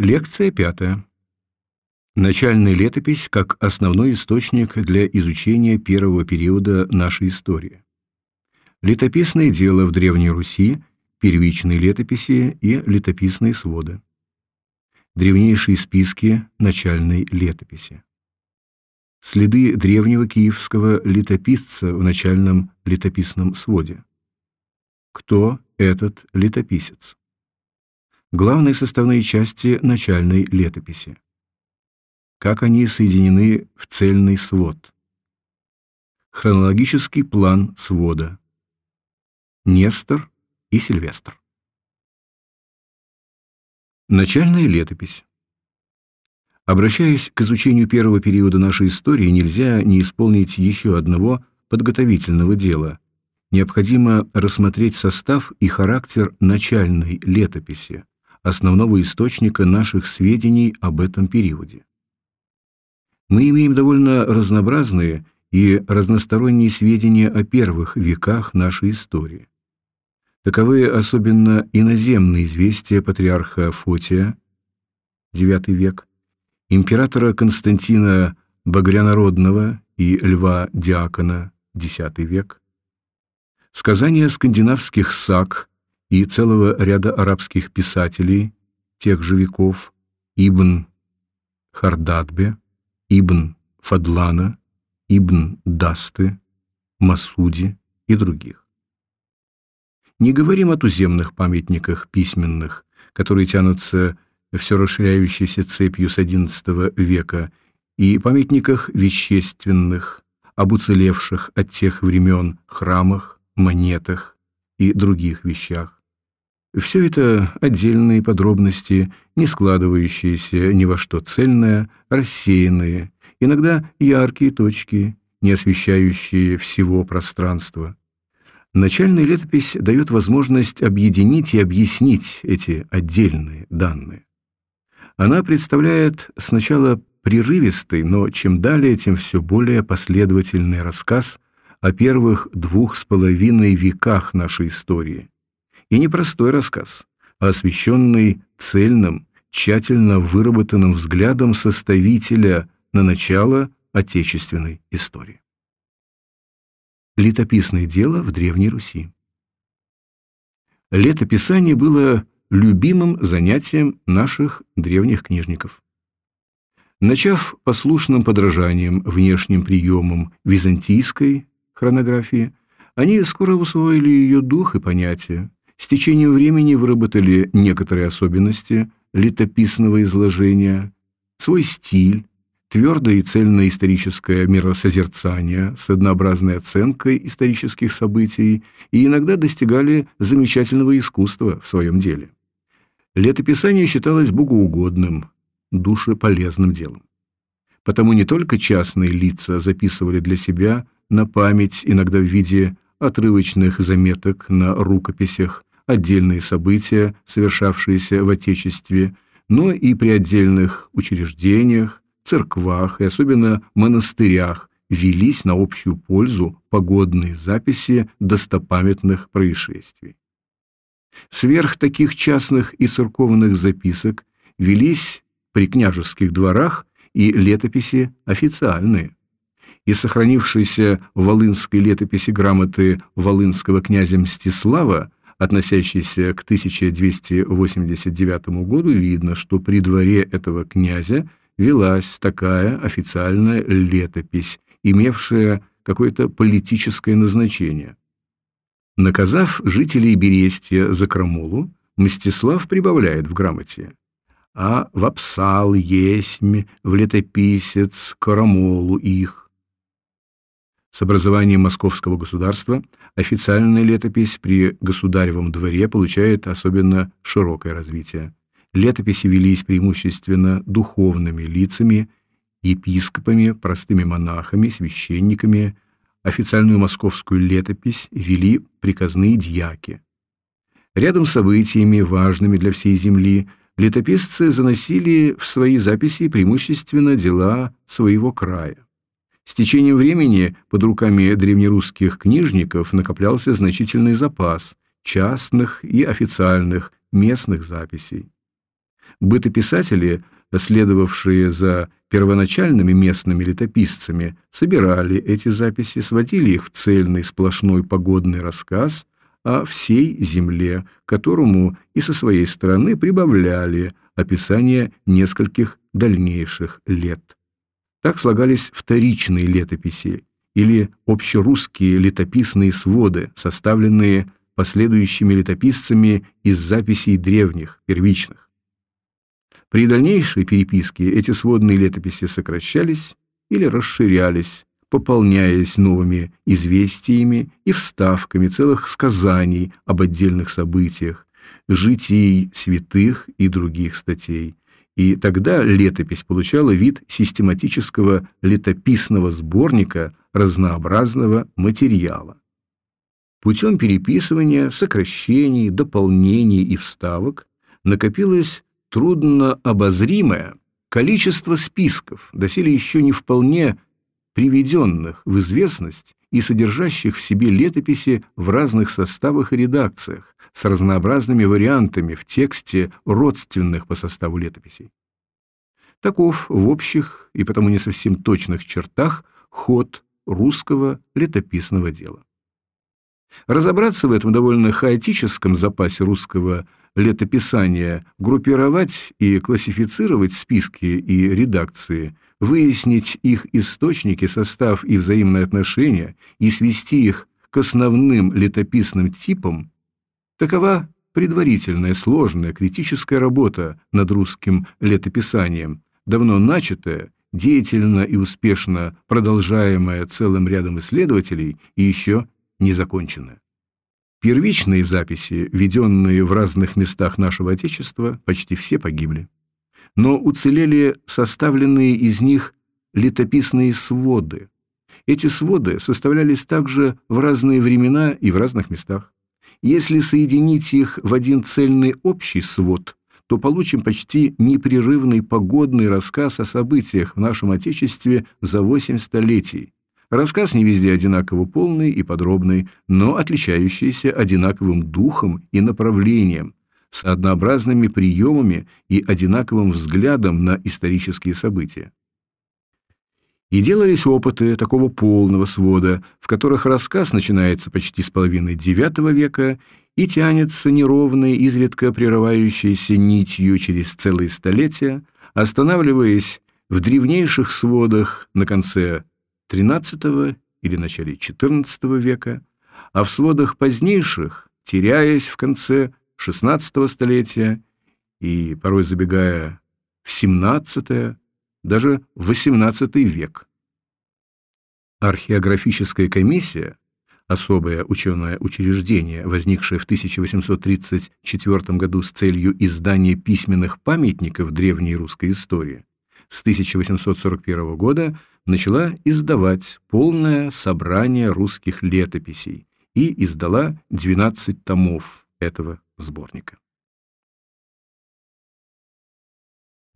Лекция пятая. Начальная летопись как основной источник для изучения первого периода нашей истории. Летописное дело в Древней Руси, первичные летописи и летописные своды. Древнейшие списки начальной летописи. Следы древнего киевского летописца в начальном летописном своде. Кто этот летописец? Главные составные части начальной летописи. Как они соединены в цельный свод. Хронологический план свода. Нестор и Сильвестр. Начальная летопись. Обращаясь к изучению первого периода нашей истории, нельзя не исполнить еще одного подготовительного дела. Необходимо рассмотреть состав и характер начальной летописи, основного источника наших сведений об этом периоде. Мы имеем довольно разнообразные и разносторонние сведения о первых веках нашей истории. Таковы особенно иноземные известия патриарха Фотия, IX век, императора Константина Багрянародного и Льва Диакона, X век, сказания скандинавских саг и целого ряда арабских писателей тех же веков Ибн Хардадбе, Ибн Фадлана, Ибн Дасты, Масуди и других. Не говорим о туземных памятниках письменных, которые тянутся все расширяющейся цепью с XI века, и памятниках вещественных, об уцелевших от тех времен храмах, монетах и других вещах. Все это отдельные подробности, не складывающиеся ни во что цельное, рассеянные, иногда яркие точки, не освещающие всего пространства. Начальная летопись дает возможность объединить и объяснить эти отдельные данные. Она представляет сначала прерывистый, но чем далее, тем все более последовательный рассказ о первых двух с половиной веках нашей истории. И не простой рассказ, а освещенный цельным, тщательно выработанным взглядом составителя на начало отечественной истории. Летописное дело в Древней Руси. Летописание было любимым занятием наших древних книжников. Начав послушным подражанием внешним приемам византийской хронографии, они скоро усвоили ее дух и понятия, с течением времени выработали некоторые особенности летописного изложения, свой стиль, твердое и цельное историческое миросозерцание с однообразной оценкой исторических событий и иногда достигали замечательного искусства в своем деле. Летописание считалось богоугодным, душеполезным делом. Потому не только частные лица записывали для себя на память, иногда в виде отрывочных заметок на рукописях, отдельные события, совершавшиеся в Отечестве, но и при отдельных учреждениях, церквах и особенно монастырях велись на общую пользу погодные записи достопамятных происшествий. Сверх таких частных и церковных записок велись при княжеских дворах и летописи официальные. И сохранившиеся в волынской летописи грамоты волынского князя Мстислава, относящиеся к 1289 году, видно, что при дворе этого князя велась такая официальная летопись, имевшая какое-то политическое назначение. Наказав жителей Берестия за крамолу, Мстислав прибавляет в грамоте «А вопсал есмь в летописец крамолу их». С образованием московского государства официальная летопись при государевом дворе получает особенно широкое развитие. Летописи велись преимущественно духовными лицами, епископами, простыми монахами, священниками, официальную московскую летопись вели приказные дьяки. Рядом с событиями, важными для всей земли, летописцы заносили в свои записи преимущественно дела своего края. С течением времени под руками древнерусских книжников накоплялся значительный запас частных и официальных местных записей. Бытописатели, следовавшие за первоначальными местными летописцами, собирали эти записи, сводили их в цельный сплошной погодный рассказ о всей земле, которому и со своей стороны прибавляли описание нескольких дальнейших лет. Так слагались вторичные летописи или общерусские летописные своды, составленные последующими летописцами из записей древних, первичных. При дальнейшей переписке эти сводные летописи сокращались или расширялись, пополняясь новыми известиями и вставками целых сказаний об отдельных событиях, житий святых и других статей. И тогда летопись получала вид систематического летописного сборника разнообразного материала. Путем переписывания, сокращений, дополнений и вставок накопилось трудно обозримое количество списков, доселе еще не вполне приведенных в известность и содержащих в себе летописи в разных составах и редакциях, с разнообразными вариантами в тексте родственных по составу летописей. Таков в общих и потому не совсем точных чертах ход русского летописного дела. Разобраться в этом довольно хаотическом запасе русского летописания, группировать и классифицировать списки и редакции, выяснить их источники, состав и взаимные отношения и свести их к основным летописным типам – такова предварительная, сложная, критическая работа над русским летописанием, давно начатая, деятельно и успешно продолжаемая целым рядом исследователей и еще не закончена. Первичные записи, введенные в разных местах нашего Отечества, почти все погибли. Но уцелели составленные из них летописные своды. Эти своды составлялись также в разные времена и в разных местах. Если соединить их в один цельный общий свод, то получим почти непрерывный погодный рассказ о событиях в нашем Отечестве за восемь столетий, Рассказ не везде одинаково полный и подробный, но отличающийся одинаковым духом и направлением, с однообразными приемами и одинаковым взглядом на исторические события. И делались опыты такого полного свода, в которых рассказ начинается почти с половины IX века и тянется неровной, изредка прерывающейся нитью через целые столетия, останавливаясь в древнейших сводах на конце XIII или начале XIV века, а в сводах позднейших, теряясь в конце XVI столетия и порой забегая в XVII, даже XVIII век. Археографическая комиссия, особое ученое учреждение, возникшее в 1834 году с целью издания письменных памятников древней русской истории, с 1841 года начала издавать полное собрание русских летописей и издала 12 томов этого сборника.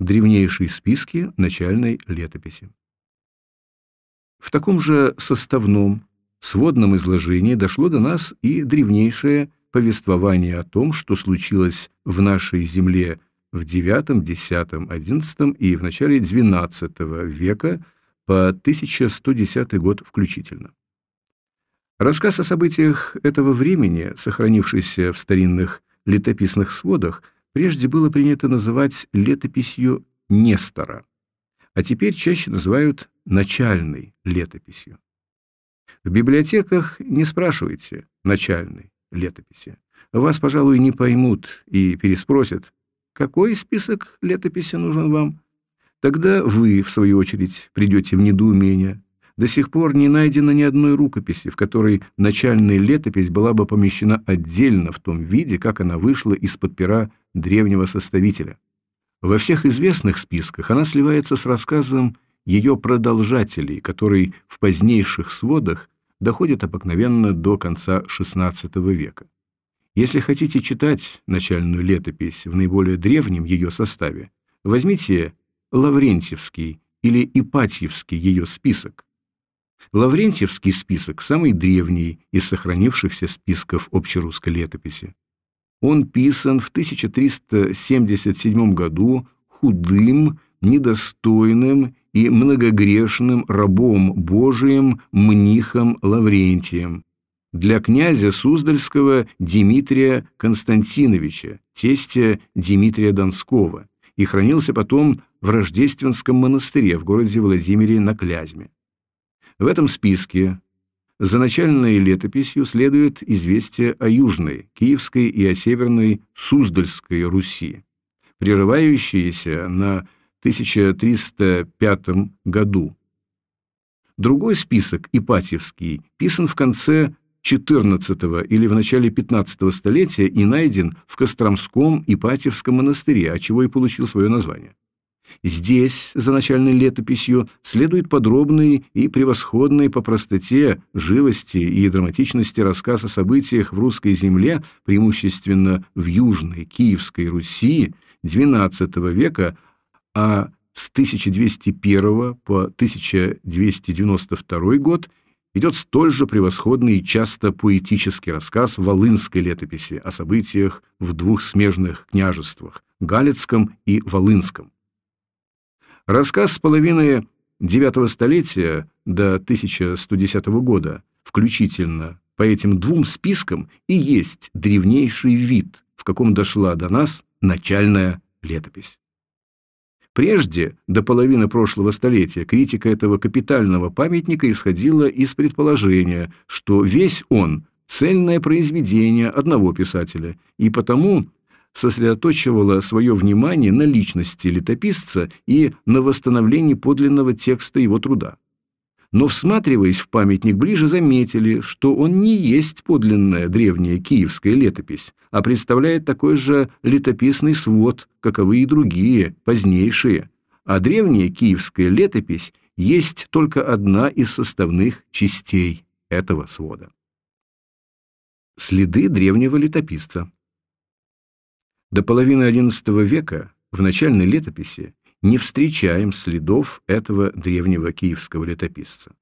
Древнейшие списки начальной летописи. В таком же составном, сводном изложении дошло до нас и древнейшее повествование о том, что случилось в нашей земле в IX, X, XI и в начале XII века по 1110 год включительно. Рассказ о событиях этого времени, сохранившийся в старинных летописных сводах, прежде было принято называть летописью Нестора, а теперь чаще называют начальной летописью. В библиотеках не спрашивайте начальной летописи. Вас, пожалуй, не поймут и переспросят, какой список летописи нужен вам? Тогда вы, в свою очередь, придете в недоумение. До сих пор не найдено ни одной рукописи, в которой начальная летопись была бы помещена отдельно в том виде, как она вышла из-под пера древнего составителя. Во всех известных списках она сливается с рассказом ее продолжателей, который в позднейших сводах доходит обыкновенно до конца XVI века. Если хотите читать начальную летопись в наиболее древнем ее составе, возьмите Лаврентьевский или Ипатьевский ее список. Лаврентьевский список самый древний из сохранившихся списков общерусской летописи. Он писан в 1377 году худым, недостойным и многогрешным рабом Божиим Мнихом Лаврентием для князя Суздальского Дмитрия Константиновича, тестя Дмитрия Донского, и хранился потом в Рождественском монастыре в городе Владимире на Клязьме. В этом списке за начальной летописью следует известие о Южной, Киевской и о Северной Суздальской Руси, прерывающиеся на 1305 году. Другой список, Ипатьевский, писан в конце XIV или в начале XV столетия и найден в Костромском Ипатьевском монастыре, от чего и получил свое название. Здесь, за начальной летописью, следует подробный и превосходный по простоте, живости и драматичности рассказ о событиях в русской земле, преимущественно в Южной Киевской Руси XII века, а с 1201 по 1292 год идет столь же превосходный и часто поэтический рассказ Волынской летописи о событиях в двух смежных княжествах – Галицком и Волынском. Рассказ с половины IX столетия до 1110 года, включительно по этим двум спискам, и есть древнейший вид, в каком дошла до нас начальная летопись. Прежде, до половины прошлого столетия, критика этого капитального памятника исходила из предположения, что весь он – цельное произведение одного писателя, и потому сосредоточивала свое внимание на личности летописца и на восстановлении подлинного текста его труда. Но, всматриваясь в памятник ближе, заметили, что он не есть подлинная древняя киевская летопись, а представляет такой же летописный свод, каковы и другие, позднейшие. А древняя киевская летопись есть только одна из составных частей этого свода. Следы древнего летописца до половины XI века в начальной летописи не встречаем следов этого древнего киевского летописца.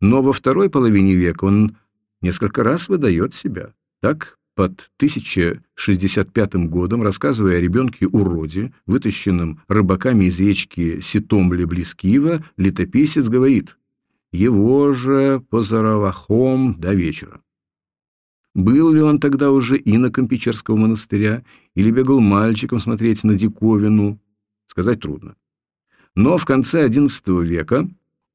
Но во второй половине века он несколько раз выдает себя. Так, под 1065 годом, рассказывая о ребенке-уроде, вытащенном рыбаками из речки Ситомли близ Киева, летописец говорит «Его же по Заравахом до вечера». Был ли он тогда уже иноком Печерского монастыря или бегал мальчиком смотреть на диковину, сказать трудно. Но в конце XI века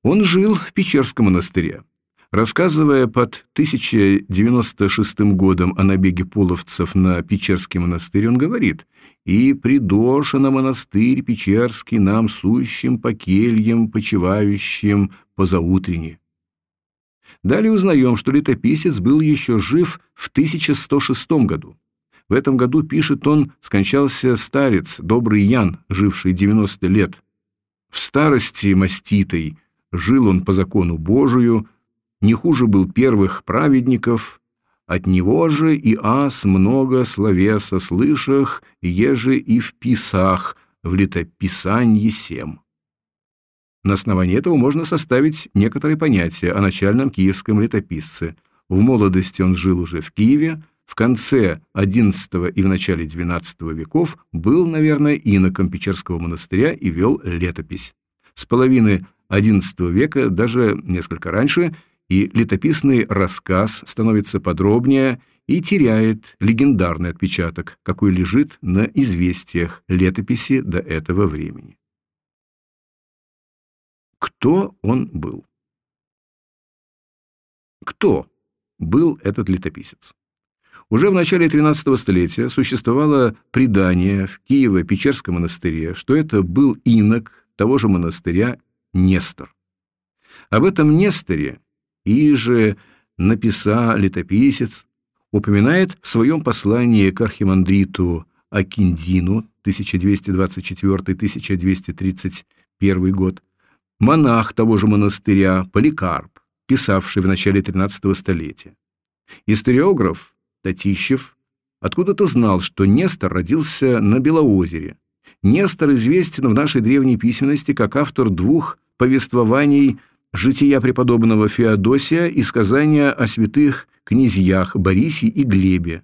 он жил в Печерском монастыре. Рассказывая под 1096 годом о набеге половцев на Печерский монастырь, он говорит «И придоша на монастырь Печерский нам сущим по кельям, почивающим по заутренне». Далее узнаем, что летописец был еще жив в 1106 году. В этом году, пишет он, скончался старец, добрый Ян, живший 90 лет. В старости маститой жил он по закону Божию, не хуже был первых праведников, от него же и ас много словеса слышах, еже и в писах, в летописанье сем. На основании этого можно составить некоторые понятия о начальном киевском летописце. В молодости он жил уже в Киеве, в конце XI и в начале XII веков был, наверное, иноком Печерского монастыря и вел летопись. С половины XI века, даже несколько раньше, и летописный рассказ становится подробнее и теряет легендарный отпечаток, какой лежит на известиях летописи до этого времени. Кто он был? Кто был этот летописец? Уже в начале XIII столетия существовало предание в Киево-Печерском монастыре, что это был инок того же монастыря Нестор. Об этом Несторе и же написа летописец упоминает в своем послании к архимандриту Акиндину 1224-1231 год монах того же монастыря Поликарп, писавший в начале XIII столетия. Историограф Татищев откуда-то знал, что Нестор родился на Белоозере. Нестор известен в нашей древней письменности как автор двух повествований «Жития преподобного Феодосия» и сказания о святых князьях Борисе и Глебе.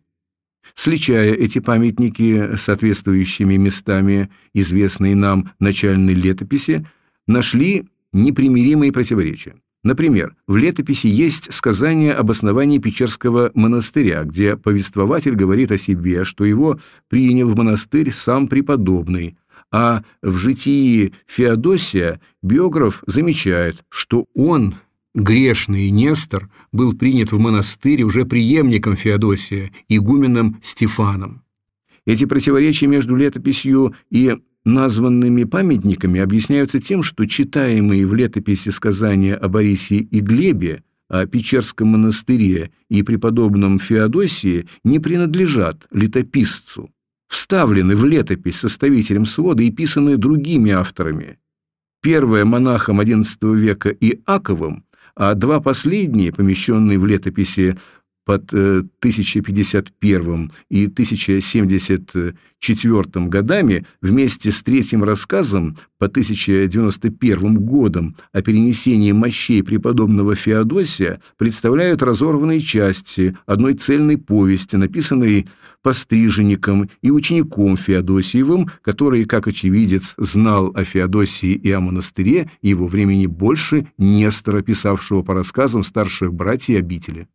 Сличая эти памятники соответствующими местами известной нам начальной летописи, нашли непримиримые противоречия. Например, в летописи есть сказание об основании Печерского монастыря, где повествователь говорит о себе, что его принял в монастырь сам преподобный, а в житии Феодосия биограф замечает, что он, грешный Нестор, был принят в монастырь уже преемником Феодосия, игуменом Стефаном. Эти противоречия между летописью и названными памятниками объясняются тем, что читаемые в летописи сказания о Борисе и Глебе, о Печерском монастыре и преподобном Феодосии не принадлежат летописцу, вставлены в летопись составителем свода и писаны другими авторами. Первое монахом XI века Иаковым, а два последние, помещенные в летописи под 1051 э, и 1074 годами вместе с третьим рассказом по 1091 годам о перенесении мощей преподобного Феодосия представляют разорванные части одной цельной повести, написанной постриженником и учеником Феодосиевым, который, как очевидец, знал о Феодосии и о монастыре его времени больше Нестора, писавшего по рассказам старших братьев обители.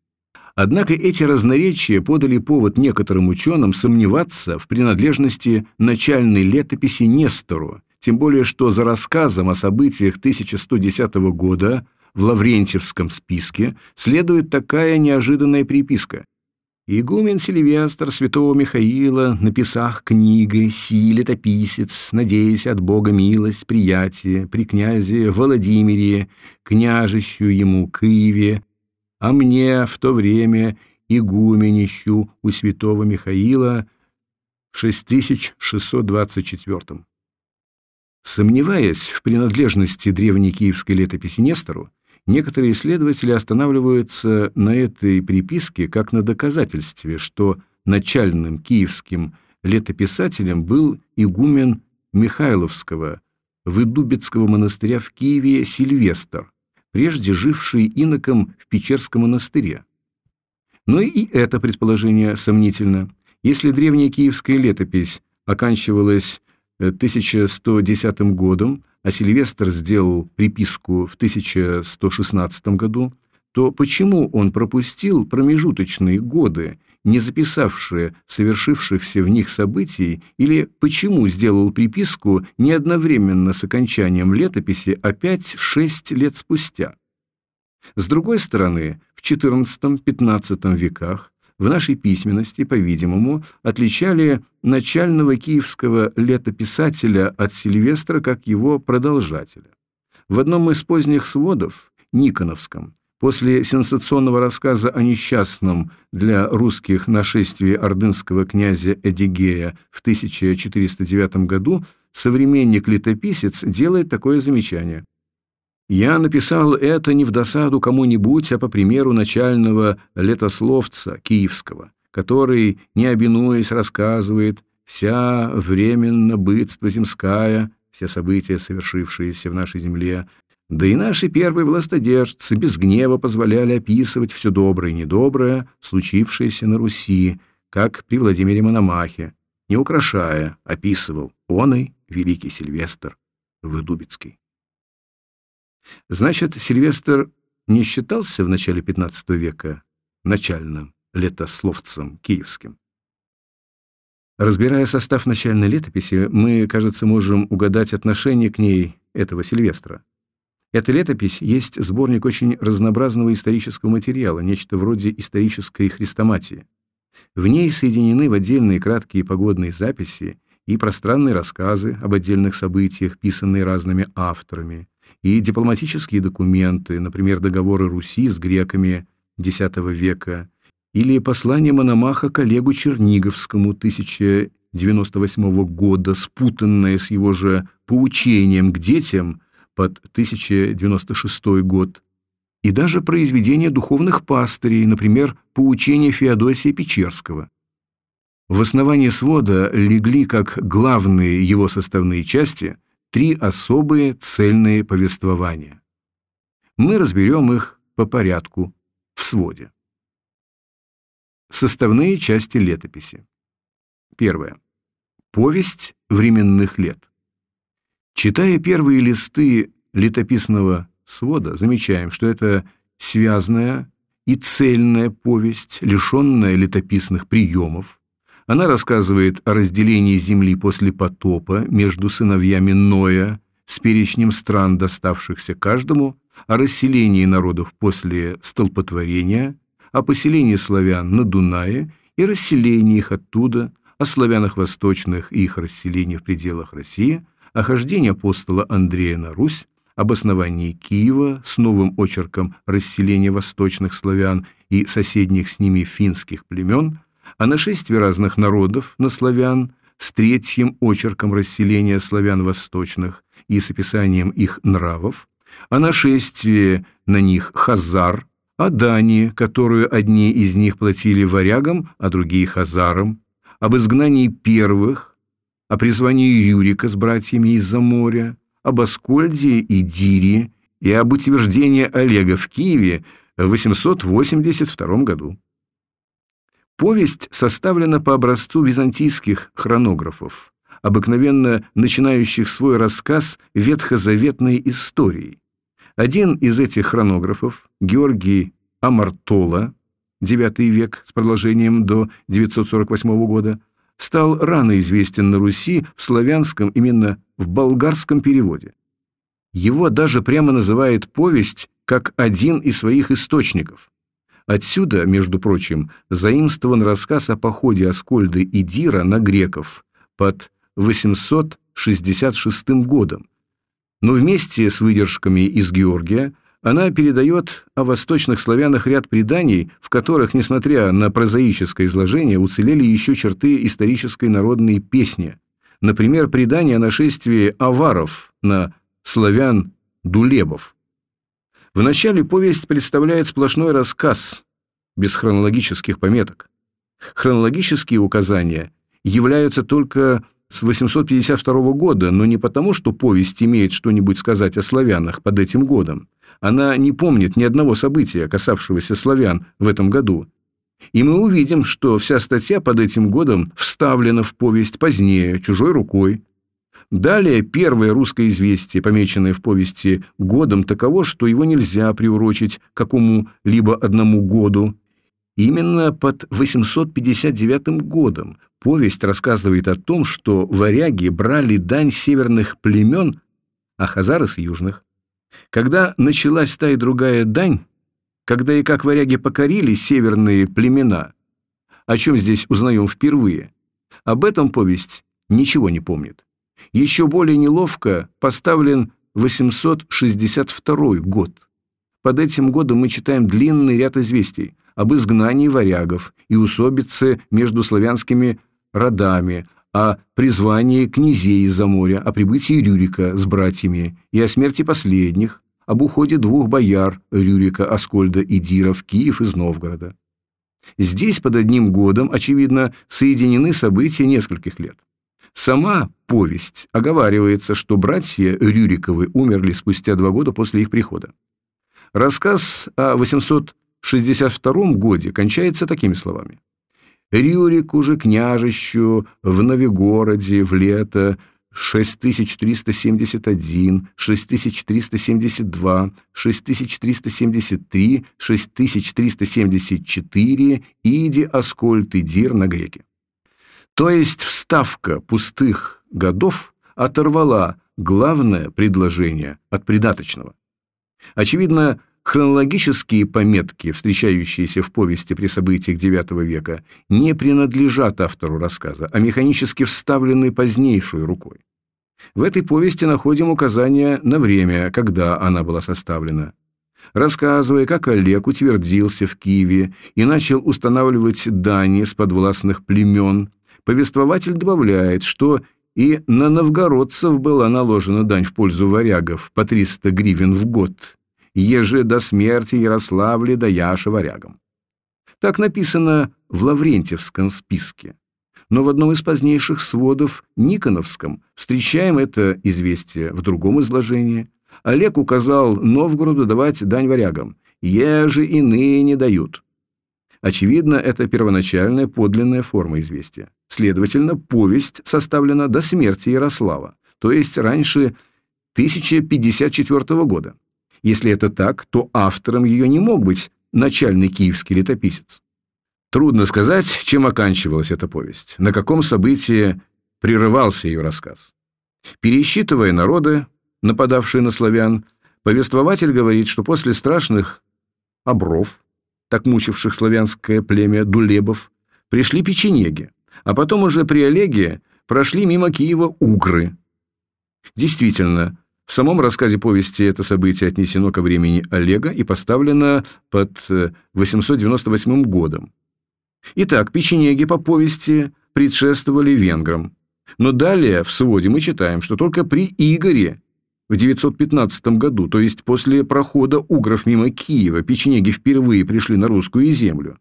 Однако эти разноречия подали повод некоторым ученым сомневаться в принадлежности начальной летописи Нестору, тем более что за рассказом о событиях 1110 года в Лаврентьевском списке следует такая неожиданная приписка. Игумен Сильвестр святого Михаила, написах книгой, си летописец, надеясь от Бога милость, приятие, при князе Владимире, княжищу ему Киеве, а мне в то время игуменищу у святого Михаила в 6624. Сомневаясь в принадлежности древней киевской летописи Нестору, некоторые исследователи останавливаются на этой приписке как на доказательстве, что начальным киевским летописателем был игумен Михайловского Выдубецкого монастыря в Киеве Сильвестр, прежде живший иноком в Печерском монастыре. Но и это предположение сомнительно. Если древняя киевская летопись оканчивалась 1110 э, годом, а Сильвестр сделал приписку в 1116 году, то почему он пропустил промежуточные годы, не записавшие совершившихся в них событий, или почему сделал приписку не одновременно с окончанием летописи, а 5-6 лет спустя? С другой стороны, в XIV-XV веках в нашей письменности, по-видимому, отличали начального киевского летописателя от Сильвестра как его продолжателя. В одном из поздних сводов, Никоновском, После сенсационного рассказа о несчастном для русских нашествии ордынского князя Эдигея в 1409 году современник-летописец делает такое замечание. «Я написал это не в досаду кому-нибудь, а по примеру начального летословца киевского, который, не обинуясь, рассказывает «вся временно бытство земская», все события, совершившиеся в нашей земле, да и наши первые властодержцы без гнева позволяли описывать все доброе и недоброе, случившееся на Руси, как при Владимире Мономахе, не украшая, описывал он и великий Сильвестр Выдубицкий. Значит, Сильвестр не считался в начале XV века начальным летословцем киевским. Разбирая состав начальной летописи, мы, кажется, можем угадать отношение к ней этого Сильвестра. Эта летопись есть сборник очень разнообразного исторического материала, нечто вроде исторической хрестоматии. В ней соединены в отдельные краткие погодные записи и пространные рассказы об отдельных событиях, писанные разными авторами, и дипломатические документы, например, договоры Руси с греками X века, или послание Мономаха коллегу Черниговскому 1098 года, спутанное с его же поучением к детям – под 1096 год, и даже произведения духовных пастырей, например, поучения Феодосия Печерского. В основании свода легли как главные его составные части три особые цельные повествования. Мы разберем их по порядку в своде. Составные части летописи. Первое. Повесть временных лет. Читая первые листы летописного свода, замечаем, что это связанная и цельная повесть, лишенная летописных приемов. Она рассказывает о разделении земли после потопа между сыновьями Ноя с перечнем стран, доставшихся каждому, о расселении народов после столпотворения, о поселении славян на Дунае и расселении их оттуда, о славянах восточных и их расселении в пределах России, о хождении апостола Андрея на Русь, об основании Киева с новым очерком расселения восточных славян и соседних с ними финских племен, о нашествии разных народов на славян с третьим очерком расселения славян восточных и с описанием их нравов, о нашествии на них хазар, о Дании, которую одни из них платили варягам, а другие хазарам, об изгнании первых, о призвании Юрика с братьями из-за моря, об Аскольде и Дире и об утверждении Олега в Киеве в 882 году. Повесть составлена по образцу византийских хронографов, обыкновенно начинающих свой рассказ ветхозаветной историей. Один из этих хронографов, Георгий Амартола, IX век с продолжением до 948 года, стал рано известен на Руси в славянском, именно в болгарском переводе. Его даже прямо называет повесть как один из своих источников. Отсюда, между прочим, заимствован рассказ о походе Аскольда и Дира на греков под 866 годом, но вместе с выдержками из Георгия она передает о восточных славянах ряд преданий, в которых, несмотря на прозаическое изложение, уцелели еще черты исторической народной песни. Например, предание о нашествии аваров на славян-дулебов. Вначале повесть представляет сплошной рассказ, без хронологических пометок. Хронологические указания являются только с 852 года, но не потому, что повесть имеет что-нибудь сказать о славянах под этим годом. Она не помнит ни одного события, касавшегося славян в этом году. И мы увидим, что вся статья под этим годом вставлена в повесть позднее, чужой рукой. Далее первое русское известие, помеченное в повести годом, таково, что его нельзя приурочить какому-либо одному году. Именно под 859 годом повесть рассказывает о том, что варяги брали дань северных племен, а хазары с южных. Когда началась та и другая дань, когда и как варяги покорили северные племена, о чем здесь узнаем впервые, об этом повесть ничего не помнит. Еще более неловко поставлен 862 год. Под этим годом мы читаем длинный ряд известий – об изгнании варягов и усобице между славянскими родами, о призвании князей из-за моря, о прибытии Рюрика с братьями и о смерти последних, об уходе двух бояр Рюрика, Аскольда и Дира в Киев из Новгорода. Здесь под одним годом, очевидно, соединены события нескольких лет. Сама повесть оговаривается, что братья Рюриковы умерли спустя два года после их прихода. Рассказ о 800 62 годе кончается такими словами. Рюрику же княжищу в Новигороде в лето 6371, 6372, 6373, 6374 Иди Аскольд и Дир на греке. То есть вставка пустых годов оторвала главное предложение от придаточного. Очевидно, Хронологические пометки, встречающиеся в повести при событиях IX века, не принадлежат автору рассказа, а механически вставлены позднейшей рукой. В этой повести находим указания на время, когда она была составлена. Рассказывая, как Олег утвердился в Киеве и начал устанавливать дани с подвластных племен, повествователь добавляет, что и на новгородцев была наложена дань в пользу варягов по 300 гривен в год – еже до смерти Ярославле да Яша варягам. Так написано в Лаврентьевском списке. Но в одном из позднейших сводов Никоновском встречаем это известие в другом изложении. Олег указал Новгороду давать дань варягам, еже иные не дают. Очевидно, это первоначальная подлинная форма известия. Следовательно, повесть составлена до смерти Ярослава, то есть раньше 1054 года. Если это так, то автором ее не мог быть начальный киевский летописец. Трудно сказать, чем оканчивалась эта повесть, на каком событии прерывался ее рассказ. Пересчитывая народы, нападавшие на славян, повествователь говорит, что после страшных обров, так мучивших славянское племя дулебов, пришли печенеги, а потом уже при Олеге прошли мимо Киева угры. Действительно, в самом рассказе повести это событие отнесено ко времени Олега и поставлено под 898 э, годом. Итак, печенеги по повести предшествовали венграм. Но далее в своде мы читаем, что только при Игоре в 915 году, то есть после прохода угров мимо Киева, печенеги впервые пришли на русскую землю.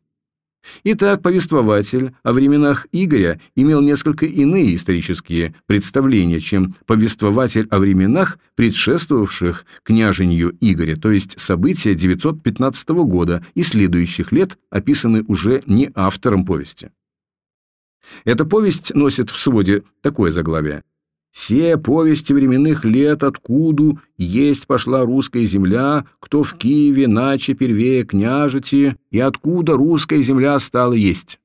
Итак, повествователь о временах Игоря имел несколько иные исторические представления, чем повествователь о временах, предшествовавших княженью Игоря, то есть события 915 года и следующих лет, описаны уже не автором повести. Эта повесть носит в своде такое заглавие все повести временных лет, откуда есть пошла русская земля, кто в Киеве наче первее княжити, и откуда русская земля стала есть.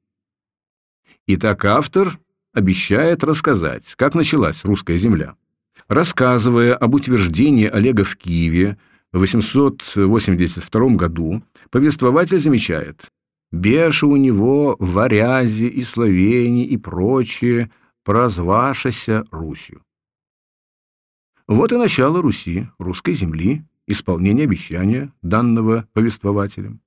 Итак, автор обещает рассказать, как началась русская земля. Рассказывая об утверждении Олега в Киеве в 882 году, повествователь замечает, «Беша у него варязи и словени и прочее – прозвашася Русью. Вот и начало Руси, русской земли, исполнение обещания, данного повествователем.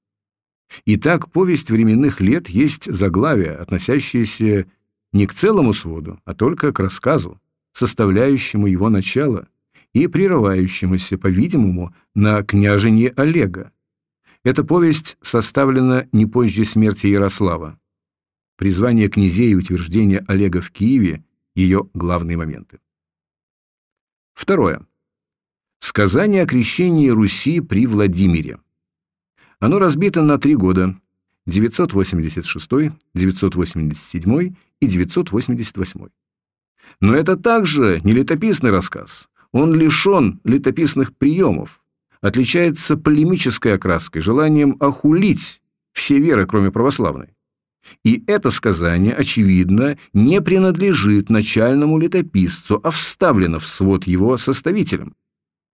Итак, повесть временных лет есть заглавие, относящееся не к целому своду, а только к рассказу, составляющему его начало и прерывающемуся, по-видимому, на княженье Олега. Эта повесть составлена не позже смерти Ярослава, призвание князей и утверждение Олега в Киеве – ее главные моменты. Второе. Сказание о крещении Руси при Владимире. Оно разбито на три года – 986, 987 и 988. Но это также не летописный рассказ. Он лишен летописных приемов, отличается полемической окраской, желанием охулить все веры, кроме православной. И это сказание, очевидно, не принадлежит начальному летописцу, а вставлено в свод его составителем.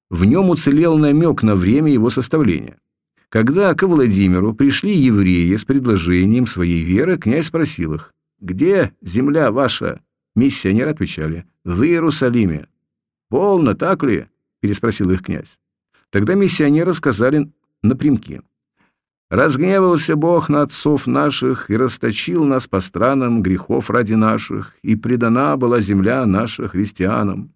В нем уцелел намек на время его составления. Когда к Владимиру пришли евреи с предложением своей веры, князь спросил их, «Где земля ваша?» Миссионеры отвечали, «В Иерусалиме». «Полно, так ли?» – переспросил их князь. Тогда миссионеры сказали напрямки, Разгневался Бог на отцов наших и расточил нас по странам грехов ради наших, и предана была земля наша христианам.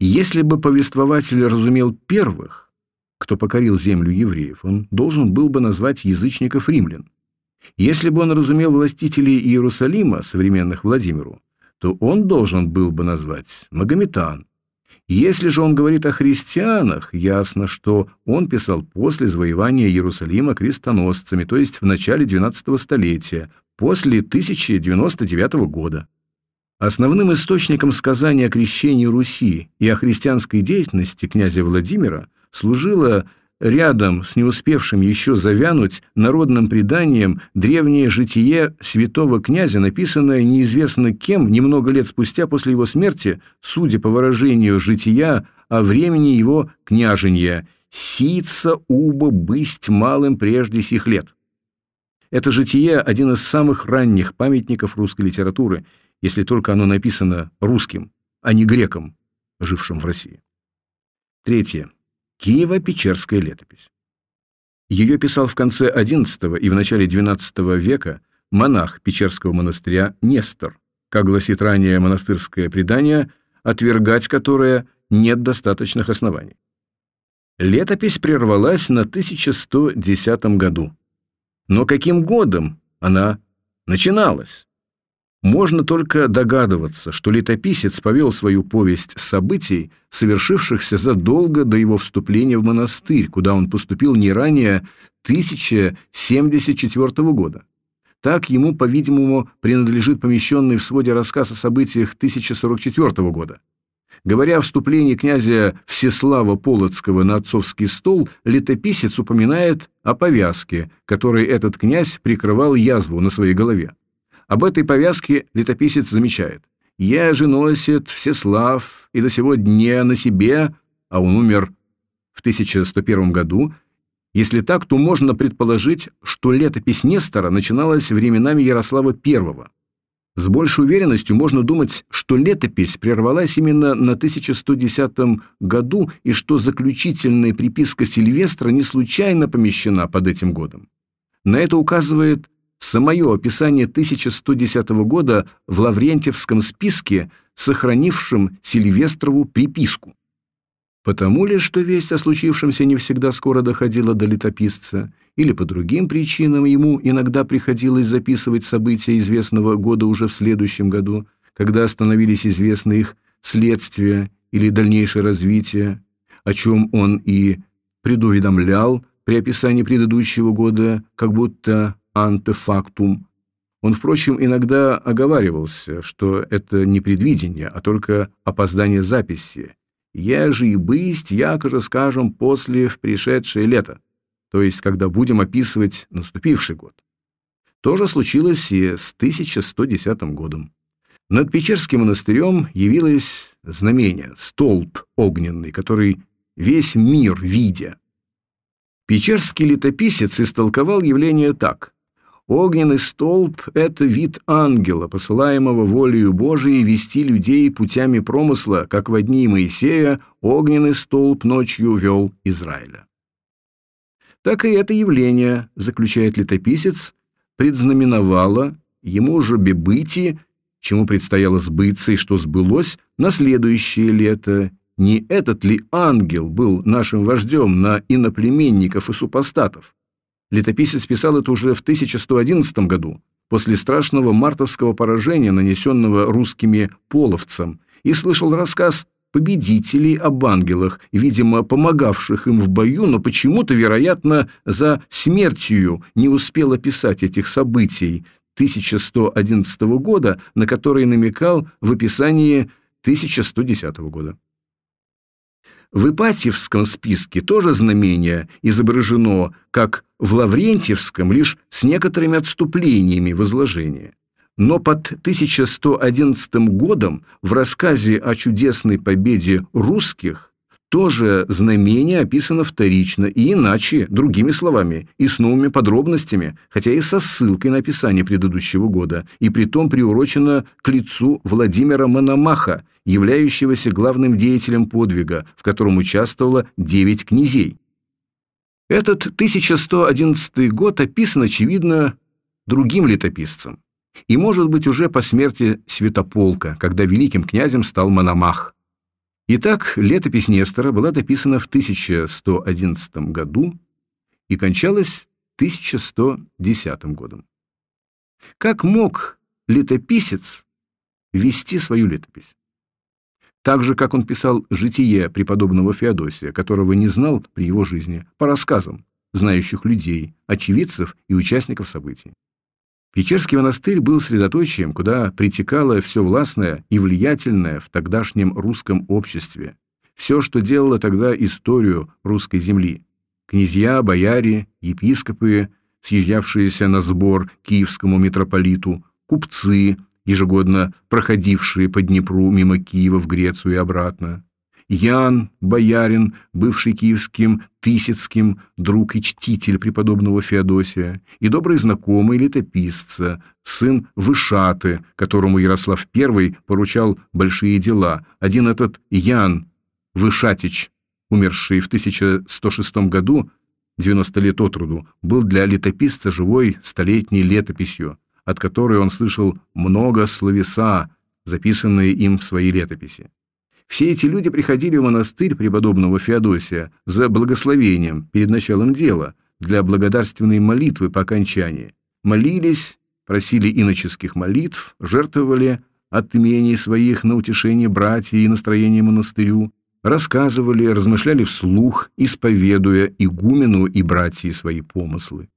Если бы повествователь разумел первых, кто покорил землю евреев, он должен был бы назвать язычников римлян. Если бы он разумел властителей Иерусалима, современных Владимиру, то он должен был бы назвать магометан, если же он говорит о христианах, ясно, что он писал после завоевания Иерусалима крестоносцами, то есть в начале XII столетия, после 1099 года. Основным источником сказания о крещении Руси и о христианской деятельности князя Владимира служила рядом с не успевшим еще завянуть народным преданием древнее житие святого князя, написанное неизвестно кем немного лет спустя после его смерти, судя по выражению жития о времени его княженья «Сица уба бысть малым прежде сих лет». Это житие – один из самых ранних памятников русской литературы, если только оно написано русским, а не греком, жившим в России. Третье. Киево-Печерская летопись. Ее писал в конце XI и в начале XII века монах Печерского монастыря Нестор, как гласит ранее монастырское предание, отвергать которое нет достаточных оснований. Летопись прервалась на 1110 году. Но каким годом она начиналась? Можно только догадываться, что летописец повел свою повесть событий, совершившихся задолго до его вступления в монастырь, куда он поступил не ранее 1074 года. так ему, по-видимому, принадлежит помещенный в своде рассказ о событиях 1044 года. Говоря о вступлении князя Всеслава Полоцкого на отцовский стол, летописец упоминает о повязке, которой этот князь прикрывал язву на своей голове. Об этой повязке летописец замечает. «Я же носит Всеслав, и до сего дня на себе, а он умер в 1101 году, если так, то можно предположить, что летопись Нестора начиналась временами Ярослава I. С большей уверенностью можно думать, что летопись прервалась именно на 1110 году и что заключительная приписка Сильвестра не случайно помещена под этим годом. На это указывает самое описание 1110 года в Лаврентьевском списке, сохранившем Сильвестрову приписку. Потому ли, что весть о случившемся не всегда скоро доходила до летописца, или по другим причинам ему иногда приходилось записывать события известного года уже в следующем году, когда становились известны их следствия или дальнейшее развитие, о чем он и предуведомлял при описании предыдущего года, как будто антефактум. Он, впрочем, иногда оговаривался, что это не предвидение, а только опоздание записи, еже и бысть, якоже скажем, после в пришедшее лето, то есть когда будем описывать наступивший год. То же случилось и с 1110 годом. Над Печерским монастырем явилось знамение, столб огненный, который весь мир видя. Печерский летописец истолковал явление так. Огненный столб – это вид ангела, посылаемого волею Божией вести людей путями промысла, как в дни Моисея огненный столб ночью вел Израиля. Так и это явление, заключает летописец, предзнаменовало ему же бебыти, чему предстояло сбыться и что сбылось на следующее лето. Не этот ли ангел был нашим вождем на иноплеменников и супостатов? Летописец писал это уже в 1111 году, после страшного мартовского поражения, нанесенного русскими половцам, и слышал рассказ победителей об ангелах, видимо, помогавших им в бою, но почему-то, вероятно, за смертью не успел описать этих событий 1111 года, на которые намекал в описании 1110 года. В Ипатьевском списке тоже знамение изображено, как в Лаврентьевском, лишь с некоторыми отступлениями в изложении. Но под 1111 годом в рассказе о чудесной победе русских тоже знамение описано вторично и иначе, другими словами, и с новыми подробностями, хотя и со ссылкой на описание предыдущего года, и притом приурочено к лицу Владимира Мономаха, являющегося главным деятелем подвига, в котором участвовало девять князей. Этот 1111 год описан, очевидно, другим летописцем, и, может быть, уже по смерти Святополка, когда великим князем стал Мономах. Итак, летопись Нестора была дописана в 1111 году и кончалась 1110 годом. Как мог летописец вести свою летопись? Так же, как он писал «Житие» преподобного Феодосия, которого не знал при его жизни, по рассказам знающих людей, очевидцев и участников событий. Печерский монастырь был средоточием, куда притекало все властное и влиятельное в тогдашнем русском обществе, все, что делало тогда историю русской земли. Князья, бояре, епископы, съезжавшиеся на сбор киевскому митрополиту, купцы, ежегодно проходившие по Днепру мимо Киева в Грецию и обратно, Ян, боярин, бывший киевским Тысяцким, друг и чтитель преподобного Феодосия, и добрый знакомый летописца, сын Вышаты, которому Ярослав I поручал большие дела. Один этот Ян Вышатич, умерший в 1106 году, 90 лет от роду, был для летописца живой столетней летописью, от которой он слышал много словеса, записанные им в своей летописи. Все эти люди приходили в монастырь преподобного Феодосия за благословением перед началом дела, для благодарственной молитвы по окончании. Молились, просили иноческих молитв, жертвовали от имений своих на утешение братья и настроение монастырю, рассказывали, размышляли вслух, исповедуя игумену и братья свои помыслы.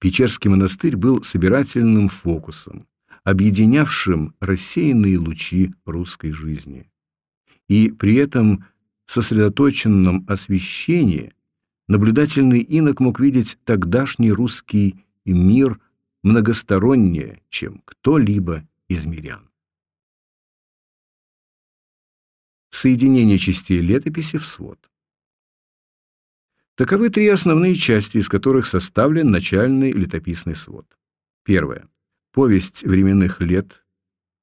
Печерский монастырь был собирательным фокусом, объединявшим рассеянные лучи русской жизни. И при этом сосредоточенном освещении наблюдательный инок мог видеть тогдашний русский мир многостороннее, чем кто-либо из мирян. Соединение частей летописи в свод. Таковы три основные части, из которых составлен начальный летописный свод. Первое. Повесть временных лет,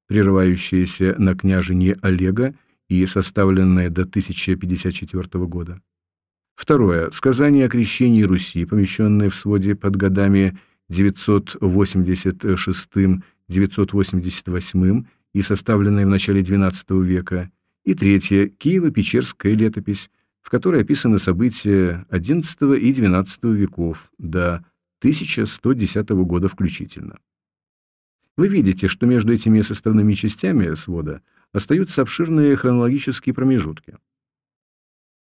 прерывающаяся на княженье Олега и составленная до 1054 года. Второе. Сказание о крещении Руси, помещенное в своде под годами 986-988 и составленное в начале XII века. И третье. Киево-Печерская летопись, в которой описаны события XI и XII веков до 1110 года включительно. Вы видите, что между этими составными частями свода остаются обширные хронологические промежутки.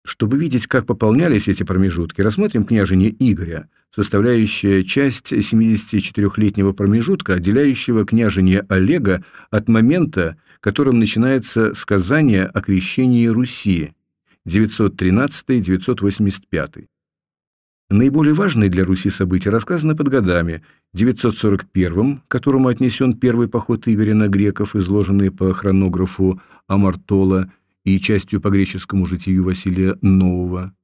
Чтобы видеть, как пополнялись эти промежутки, рассмотрим княжение Игоря, составляющая часть 74-летнего промежутка, отделяющего княжение Олега от момента, которым начинается сказание о крещении Руси, 913-985. Наиболее важные для Руси события рассказаны под годами 941, к которому отнесен первый поход Игоря на греков, изложенный по хронографу Амартола и частью по греческому житию Василия Нового.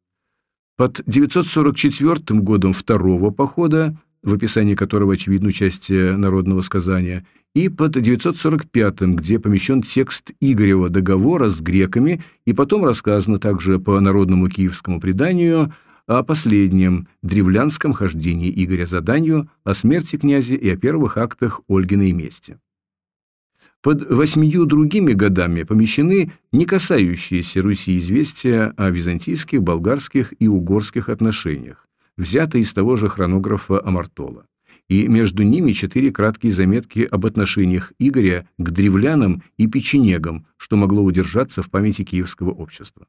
Под 944 годом второго похода, в описании которого очевидно участие народного сказания, и под 945, где помещен текст Игорева договора с греками, и потом рассказано также по народному киевскому преданию о последнем древлянском хождении Игоря заданию, о смерти князя и о первых актах Ольгиной мести. Под восьмию другими годами помещены не касающиеся Руси известия о византийских, болгарских и угорских отношениях, взятые из того же хронографа Амартола и между ними четыре краткие заметки об отношениях Игоря к древлянам и печенегам, что могло удержаться в памяти киевского общества.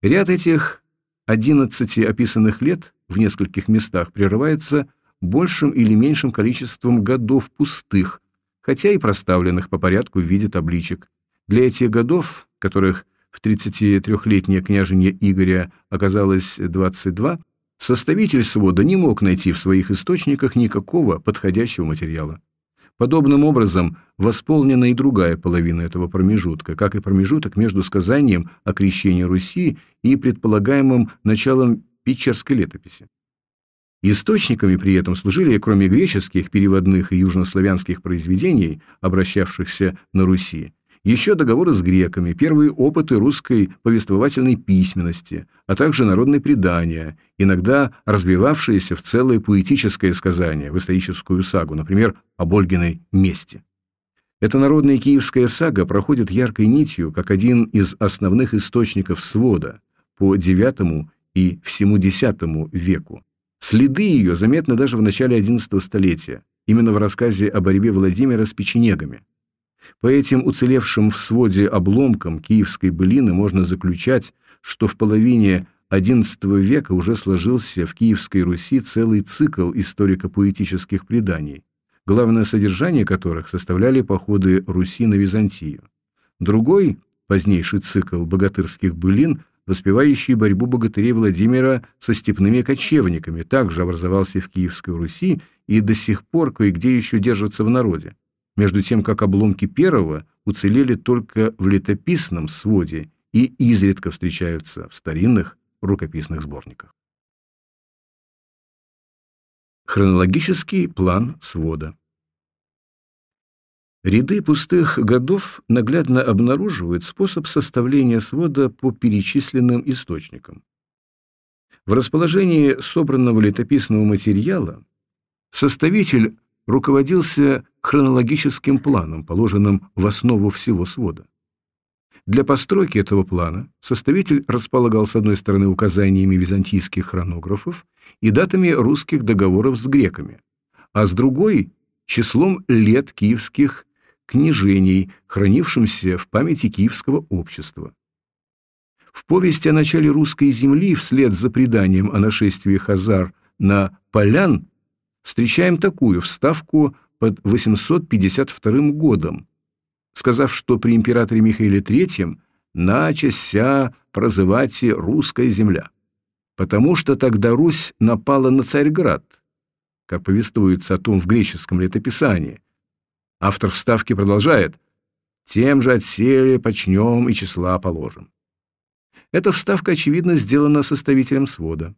Ряд этих одиннадцати описанных лет в нескольких местах прерывается большим или меньшим количеством годов пустых, хотя и проставленных по порядку в виде табличек. Для этих годов, которых в 33-летнее княжение Игоря оказалось 22, Составитель свода не мог найти в своих источниках никакого подходящего материала. Подобным образом восполнена и другая половина этого промежутка, как и промежуток между сказанием о крещении Руси и предполагаемым началом Печерской летописи. Источниками при этом служили, кроме греческих, переводных и южнославянских произведений, обращавшихся на Руси, еще договоры с греками, первые опыты русской повествовательной письменности, а также народные предания, иногда развивавшиеся в целое поэтическое сказание, в историческую сагу, например, об Ольгиной мести. Эта народная киевская сага проходит яркой нитью, как один из основных источников свода по IX и всему X веку. Следы ее заметны даже в начале XI столетия, именно в рассказе о борьбе Владимира с печенегами. По этим уцелевшим в своде обломкам киевской былины можно заключать, что в половине XI века уже сложился в Киевской Руси целый цикл историко-поэтических преданий, главное содержание которых составляли походы Руси на Византию. Другой, позднейший цикл богатырских былин, воспевающий борьбу богатырей Владимира со степными кочевниками, также образовался в Киевской Руси и до сих пор кое-где еще держится в народе между тем как обломки первого уцелели только в летописном своде и изредка встречаются в старинных рукописных сборниках. Хронологический план свода Ряды пустых годов наглядно обнаруживают способ составления свода по перечисленным источникам. В расположении собранного летописного материала составитель руководился хронологическим планом, положенным в основу всего свода. Для постройки этого плана составитель располагал с одной стороны указаниями византийских хронографов и датами русских договоров с греками, а с другой – числом лет киевских княжений, хранившимся в памяти киевского общества. В повести о начале русской земли вслед за преданием о нашествии Хазар на полян встречаем такую вставку под 852 годом, сказав, что при императоре Михаиле III начася прозывать русская земля, потому что тогда Русь напала на Царьград, как повествуется о том в греческом летописании. Автор вставки продолжает «Тем же отселе почнем и числа положим». Эта вставка, очевидно, сделана составителем свода.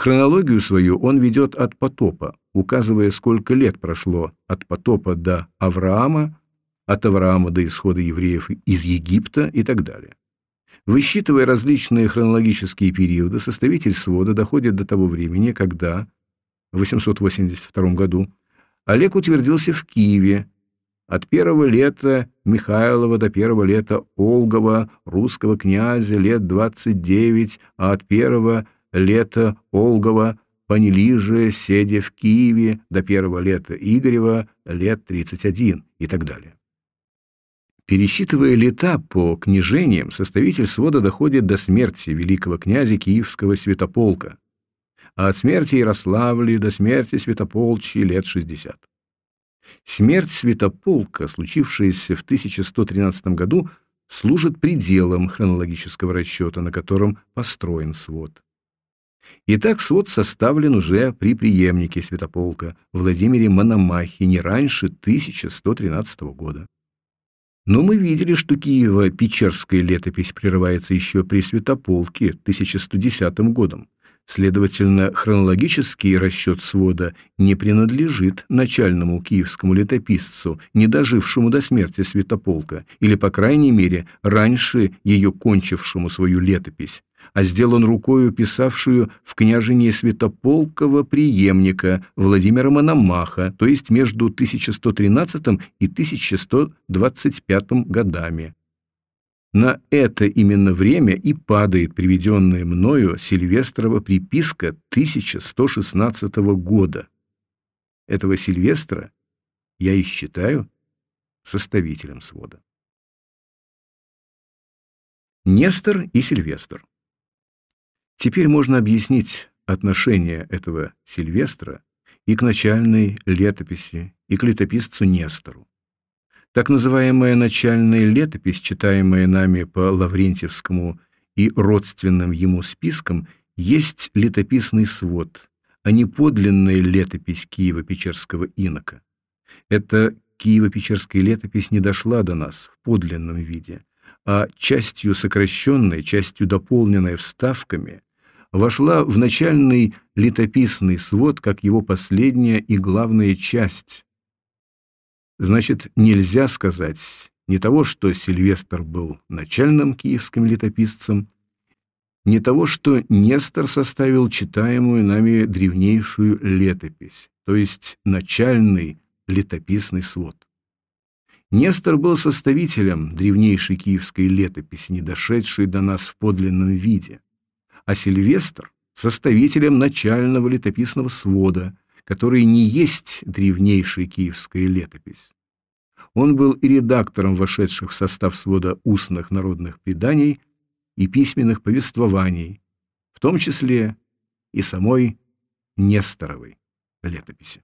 Хронологию свою он ведет от потопа, указывая, сколько лет прошло от потопа до Авраама, от Авраама до исхода евреев из Египта и так далее. Высчитывая различные хронологические периоды, составитель свода доходит до того времени, когда, в 882 году, Олег утвердился в Киеве, от первого лета Михайлова до первого лета Олгова, русского князя, лет 29, а от первого лета Олгова Панелиже, седя в Киеве до первого лета Игорева, лет 31 и так далее. Пересчитывая лета по княжениям, составитель свода доходит до смерти великого князя Киевского Святополка, а от смерти Ярославли до смерти Святополчи лет 60. Смерть Святополка, случившаяся в 1113 году, служит пределом хронологического расчета, на котором построен свод. Итак, свод составлен уже при преемнике Святополка Владимире Мономахе не раньше 1113 года. Но мы видели, что Киево-Печерская летопись прерывается еще при Святополке 1110 годом. Следовательно, хронологический расчет свода не принадлежит начальному киевскому летописцу, не дожившему до смерти Святополка, или, по крайней мере, раньше ее кончившему свою летопись, а сделан рукою писавшую в княжении Святополкова преемника Владимира Мономаха, то есть между 1113 и 1125 годами. На это именно время и падает приведенная мною Сильвестрова приписка 1116 года. Этого Сильвестра я и считаю составителем свода. Нестор и Сильвестр Теперь можно объяснить отношение этого Сильвестра и к начальной летописи, и к летописцу Нестору. Так называемая начальная летопись, читаемая нами по Лаврентьевскому и родственным ему спискам, есть летописный свод, а не подлинная летопись Киева-Печерского инока. Эта Киево-Печерская летопись не дошла до нас в подлинном виде, а частью сокращенной, частью дополненной вставками вошла в начальный летописный свод как его последняя и главная часть. Значит, нельзя сказать не того, что Сильвестр был начальным киевским летописцем, не того, что Нестор составил читаемую нами древнейшую летопись, то есть начальный летописный свод. Нестор был составителем древнейшей киевской летописи, не дошедшей до нас в подлинном виде а Сильвестр — составителем начального летописного свода, который не есть древнейшая киевская летопись. Он был и редактором вошедших в состав свода устных народных преданий и письменных повествований, в том числе и самой Несторовой летописи.